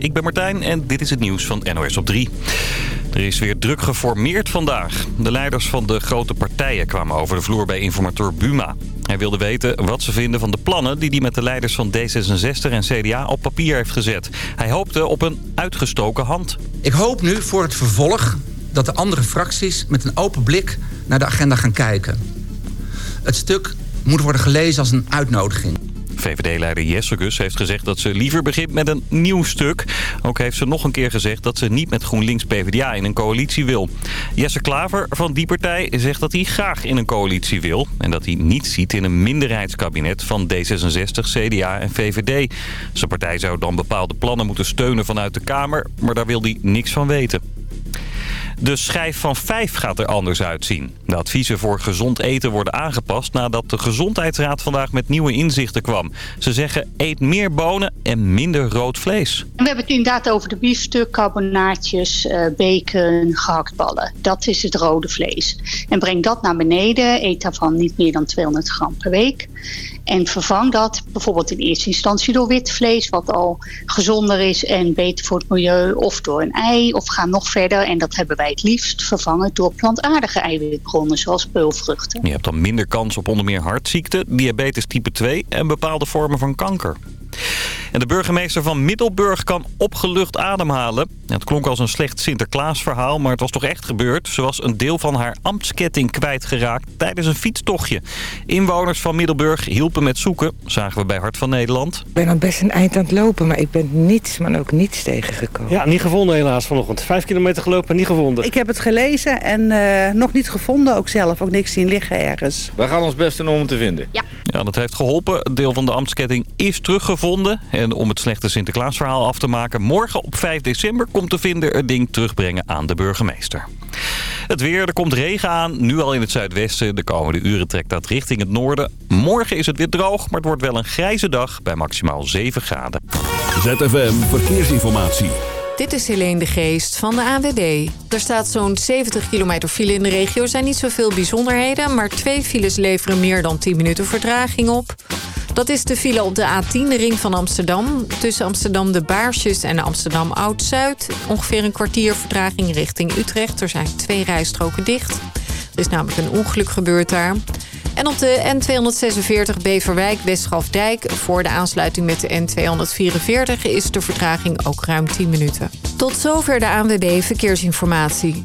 ik ben Martijn en dit is het nieuws van NOS op 3. Er is weer druk geformeerd vandaag. De leiders van de grote partijen kwamen over de vloer bij informateur Buma. Hij wilde weten wat ze vinden van de plannen die hij met de leiders van D66 en CDA op papier heeft gezet. Hij hoopte op een uitgestoken hand. Ik hoop nu voor het vervolg dat de andere fracties met een open blik naar de agenda gaan kijken. Het stuk moet worden gelezen als een uitnodiging. VVD-leider Jesse Gus heeft gezegd dat ze liever begint met een nieuw stuk. Ook heeft ze nog een keer gezegd dat ze niet met GroenLinks-PVDA in een coalitie wil. Jesse Klaver van die partij zegt dat hij graag in een coalitie wil... en dat hij niet ziet in een minderheidskabinet van D66, CDA en VVD. Zijn partij zou dan bepaalde plannen moeten steunen vanuit de Kamer... maar daar wil hij niks van weten. De schijf van 5 gaat er anders uitzien. De adviezen voor gezond eten worden aangepast nadat de Gezondheidsraad vandaag met nieuwe inzichten kwam. Ze zeggen eet meer bonen en minder rood vlees. We hebben het inderdaad over de biefstuk, carbonaatjes, uh, bacon, gehaktballen. Dat is het rode vlees. En breng dat naar beneden, eet daarvan niet meer dan 200 gram per week. En vervang dat bijvoorbeeld in eerste instantie door wit vlees, wat al gezonder is en beter voor het milieu, of door een ei, of ga nog verder. En dat hebben wij het liefst vervangen door plantaardige eiwitbronnen, zoals peulvruchten. Je hebt dan minder kans op onder meer hartziekten, diabetes type 2 en bepaalde vormen van kanker. En de burgemeester van Middelburg kan opgelucht ademhalen. Het klonk als een slecht Sinterklaasverhaal, maar het was toch echt gebeurd. Ze was een deel van haar ambtsketting kwijtgeraakt tijdens een fietstochtje. Inwoners van Middelburg hielpen met zoeken, zagen we bij Hart van Nederland. Ik ben al best een eind aan het lopen, maar ik ben niets, maar ook niets tegengekomen. Ja, niet gevonden helaas vanochtend. Vijf kilometer gelopen, niet gevonden. Ik heb het gelezen en uh, nog niet gevonden, ook zelf. Ook niks zien liggen ergens. Wij gaan ons best doen om het te vinden. Ja. Ja, dat heeft geholpen. Een deel van de ambtsketting is teruggevonden. En om het slechte Sinterklaasverhaal af te maken... morgen op 5 december komt de vinder het ding terugbrengen aan de burgemeester. Het weer, er komt regen aan, nu al in het zuidwesten. De komende uren trekt dat richting het noorden. Morgen is het weer droog, maar het wordt wel een grijze dag bij maximaal 7 graden. ZFM Verkeersinformatie. Dit is Helene de Geest van de AWD. Er staat zo'n 70 kilometer file in de regio. Er zijn niet zoveel bijzonderheden, maar twee files leveren meer dan 10 minuten vertraging op. Dat is de file op de A10, de ring van Amsterdam. Tussen Amsterdam de Baarsjes en Amsterdam Oud-Zuid. Ongeveer een kwartier vertraging richting Utrecht. Er zijn twee rijstroken dicht. Er is namelijk een ongeluk gebeurd daar. En op de N246 Beverwijk-Westgrafdijk... voor de aansluiting met de N244 is de vertraging ook ruim 10 minuten. Tot zover de ANWB Verkeersinformatie.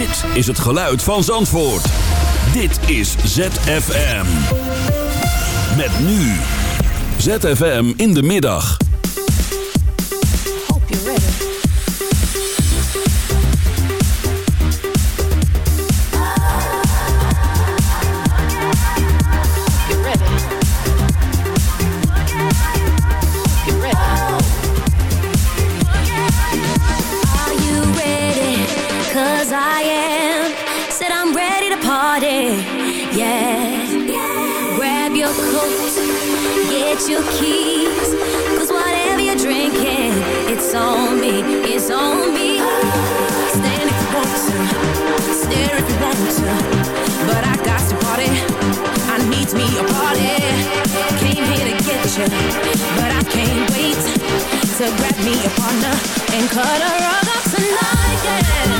Dit is het geluid van Zandvoort. Dit is ZFM. Met nu. ZFM in de middag. whatever you're drinking, to stare if you want to, but I got to party, I need me a party Came here to get you, but I can't wait to grab me a partner and cut a rug up tonight. Yeah.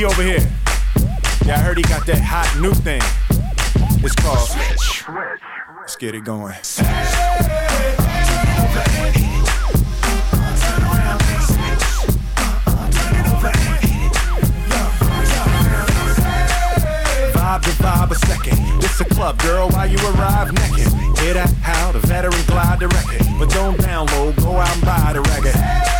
he, over here. Yeah, I heard he got that hot new thing. It's called Switch. Let's get it going. Vibe to vibe a second. This a club, girl, while you arrive naked. Hear that? How the veteran glide the record. But don't download, go out and buy the record.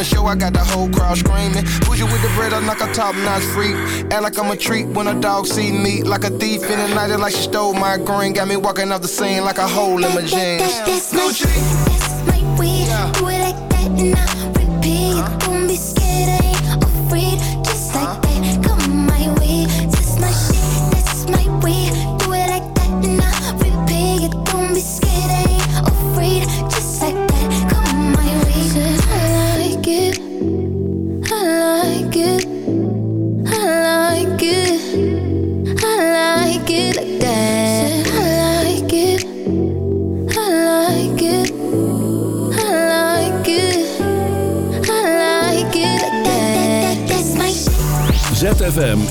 A show, I got the whole crowd screaming. Bougie with the bread, I'm like a top notch freak. Act like I'm a treat when a dog see me. Like a thief in the night, like she stole my green. Got me walking off the scene like a hole in my jeans. That,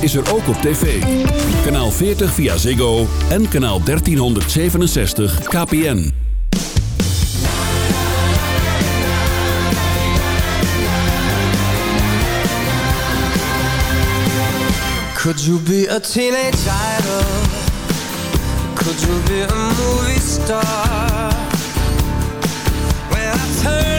is er ook op tv. Kanaal 40 via Ziggo en kanaal 1367 KPN. Could you be a teenage idol? Could you be a movie star? When I turn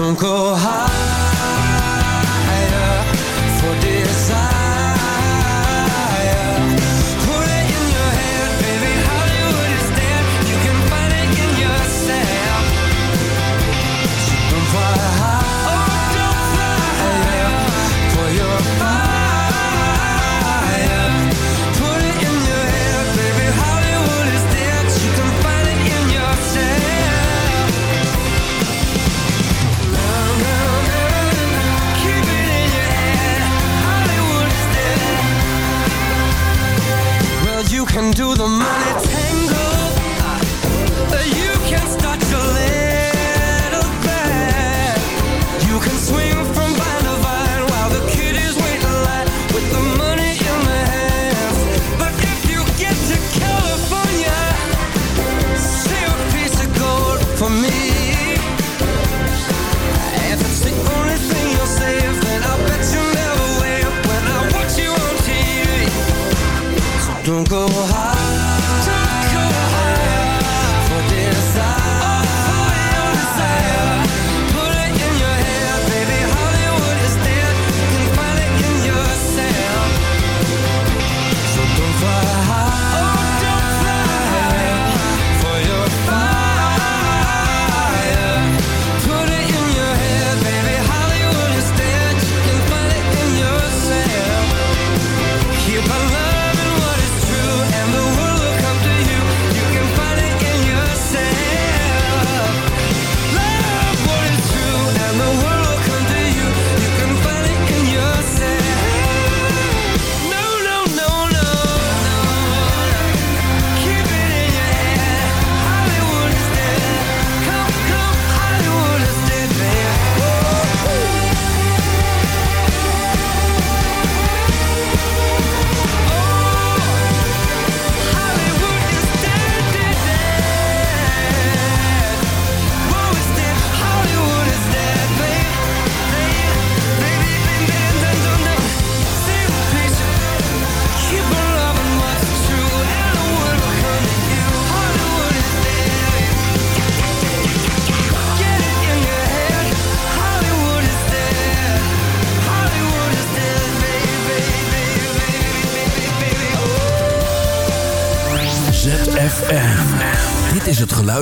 Don't go higher can do the money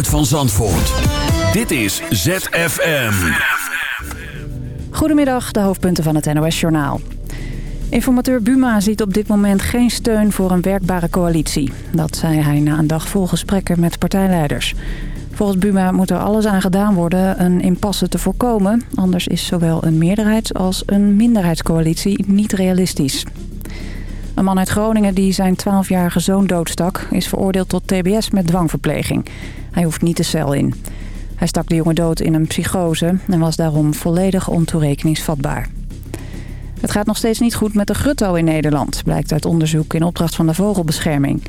van Zandvoort. Dit is ZFM. Goedemiddag, de hoofdpunten van het NOS-journaal. Informateur Buma ziet op dit moment geen steun voor een werkbare coalitie. Dat zei hij na een dag vol gesprekken met partijleiders. Volgens Buma moet er alles aan gedaan worden een impasse te voorkomen. Anders is zowel een meerderheids- als een minderheidscoalitie niet realistisch. Een man uit Groningen die zijn 12-jarige zoon doodstak... is veroordeeld tot tbs met dwangverpleging. Hij hoeft niet de cel in. Hij stak de jongen dood in een psychose... en was daarom volledig ontoerekeningsvatbaar. Het gaat nog steeds niet goed met de grutto in Nederland... blijkt uit onderzoek in opdracht van de Vogelbescherming.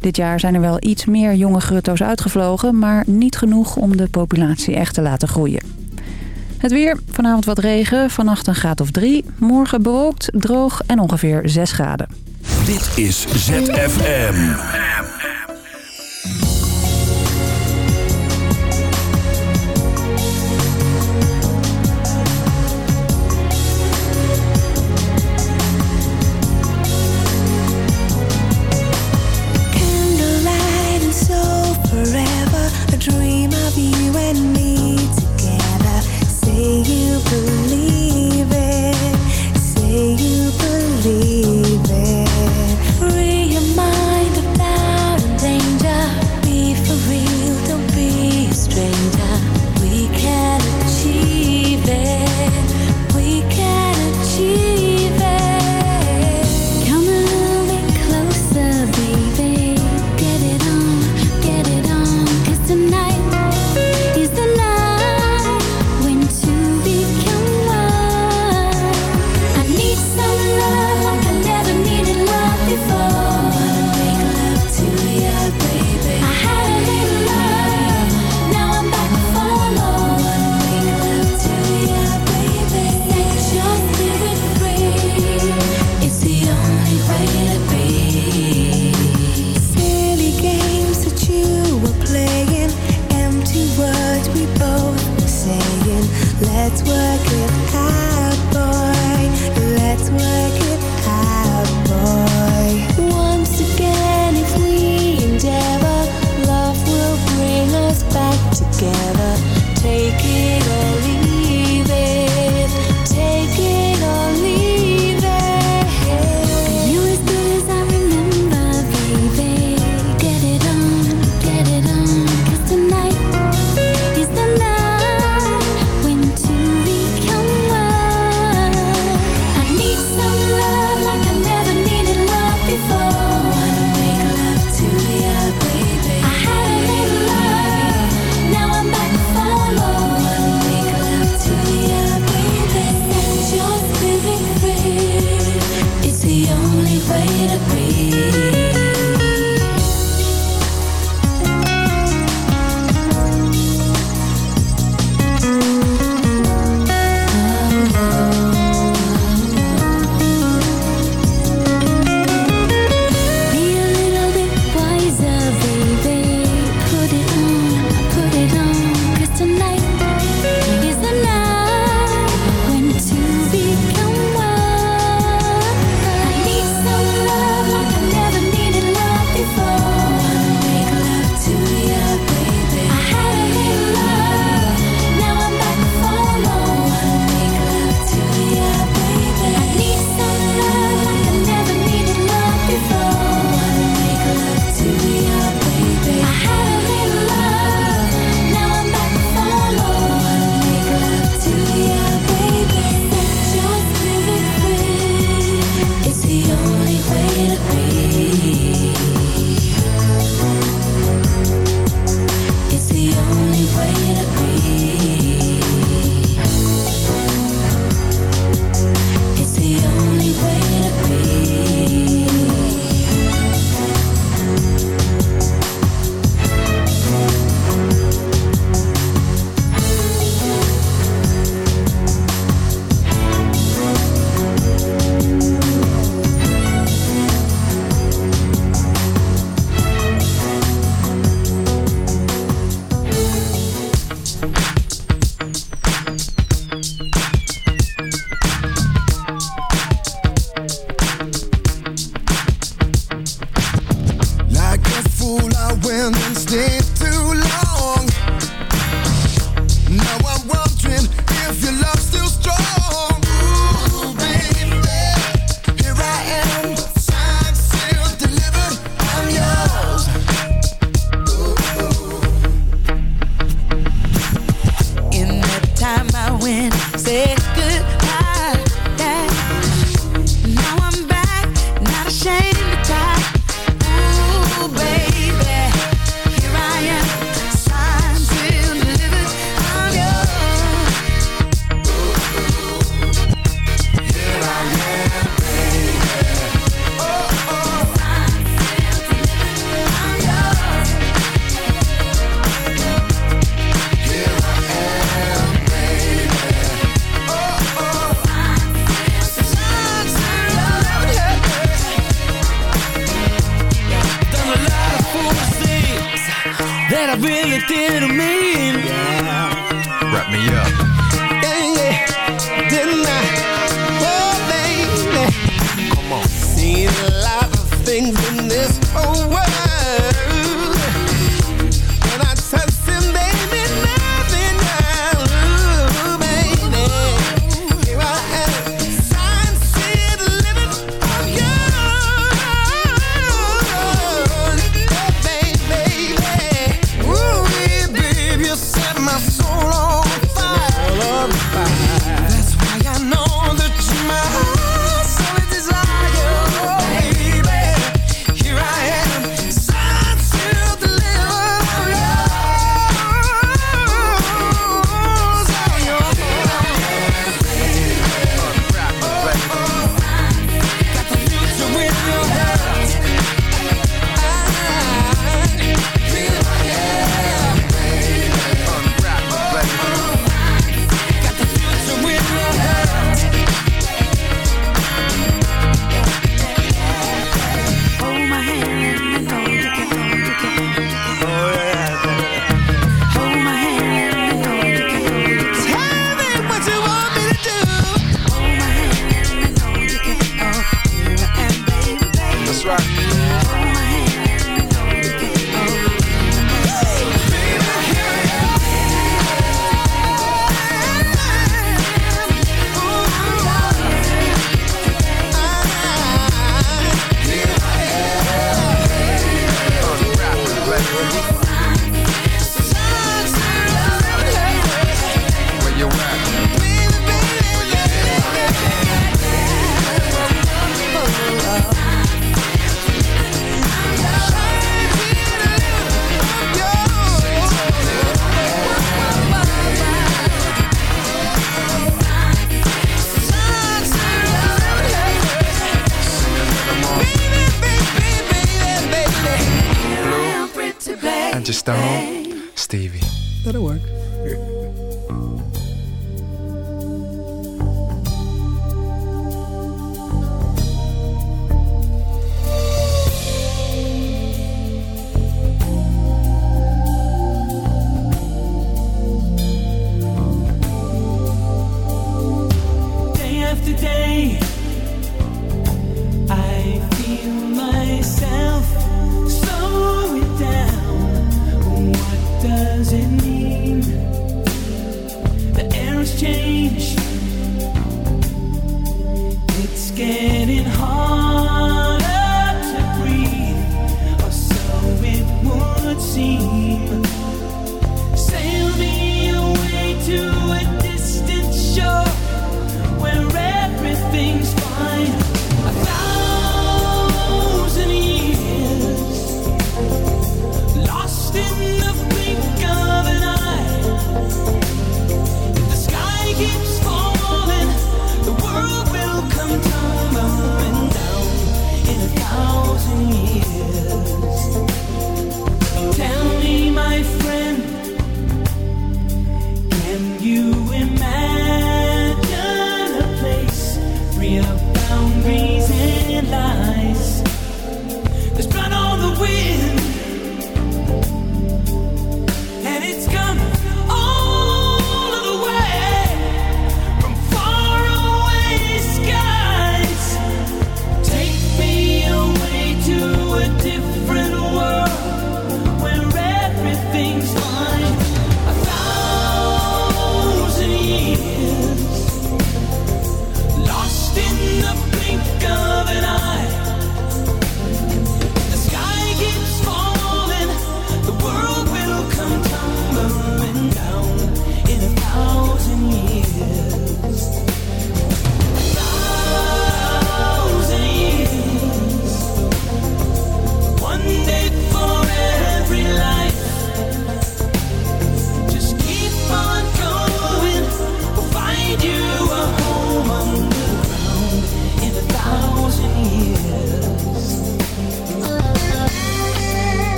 Dit jaar zijn er wel iets meer jonge grutto's uitgevlogen... maar niet genoeg om de populatie echt te laten groeien. Het weer, vanavond wat regen, vannacht een graad of drie. Morgen bewolkt, droog en ongeveer 6 graden. Dit is ZFM.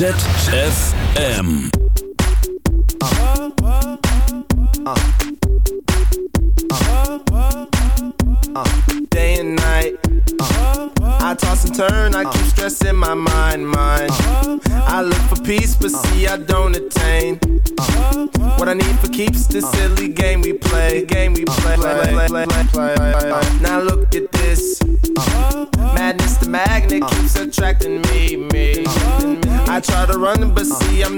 ZFM. Day and night. I toss and turn, I keep stressing my mind, mind. I look for peace, but see I don't attain. What I need for keeps this silly game we play, game we play.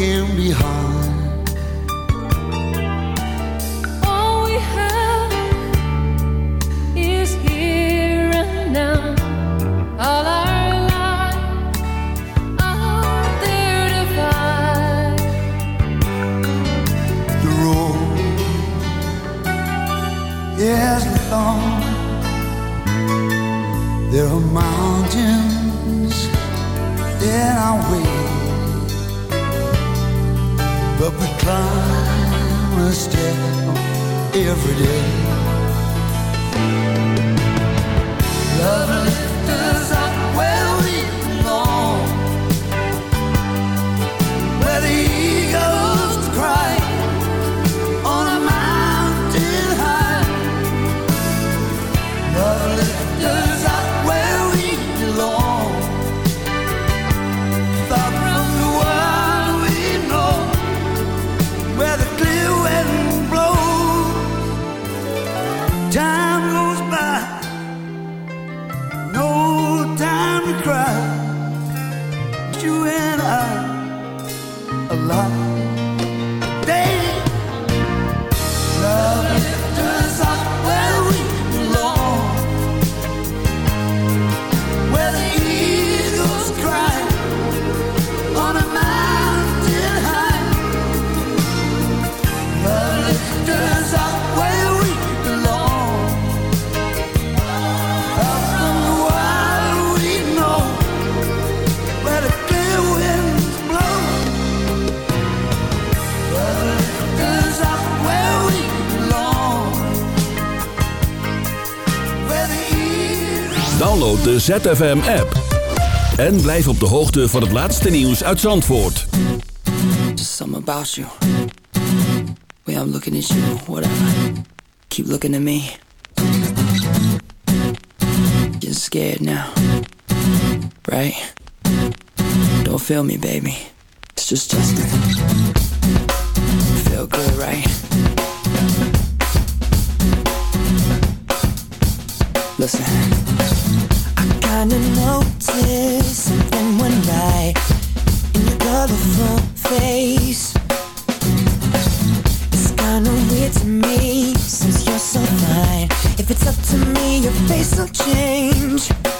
can be hard. Every day. De ZFM app. En blijf op de hoogte van het laatste nieuws uit Zandvoort. Just something about you. Way I'm looking at you, whatever. Keep looking at me. Getting scared now. Right? Don't feel me, baby. It's just Justin. Your face will change.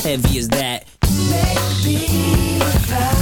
heavy as that? I just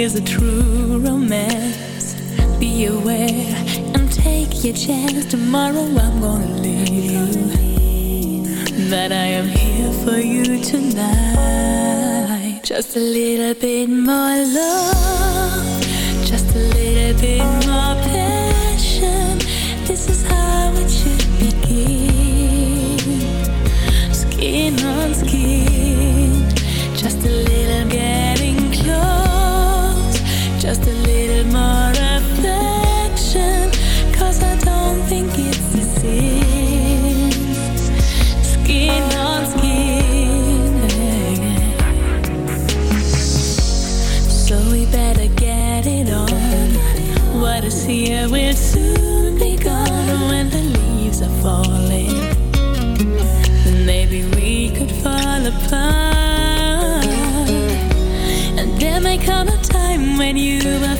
is a true romance. Be aware and take your chance. Tomorrow I'm gonna leave. That I am here for you tonight. Just a little bit more love. Just a little bit more pain.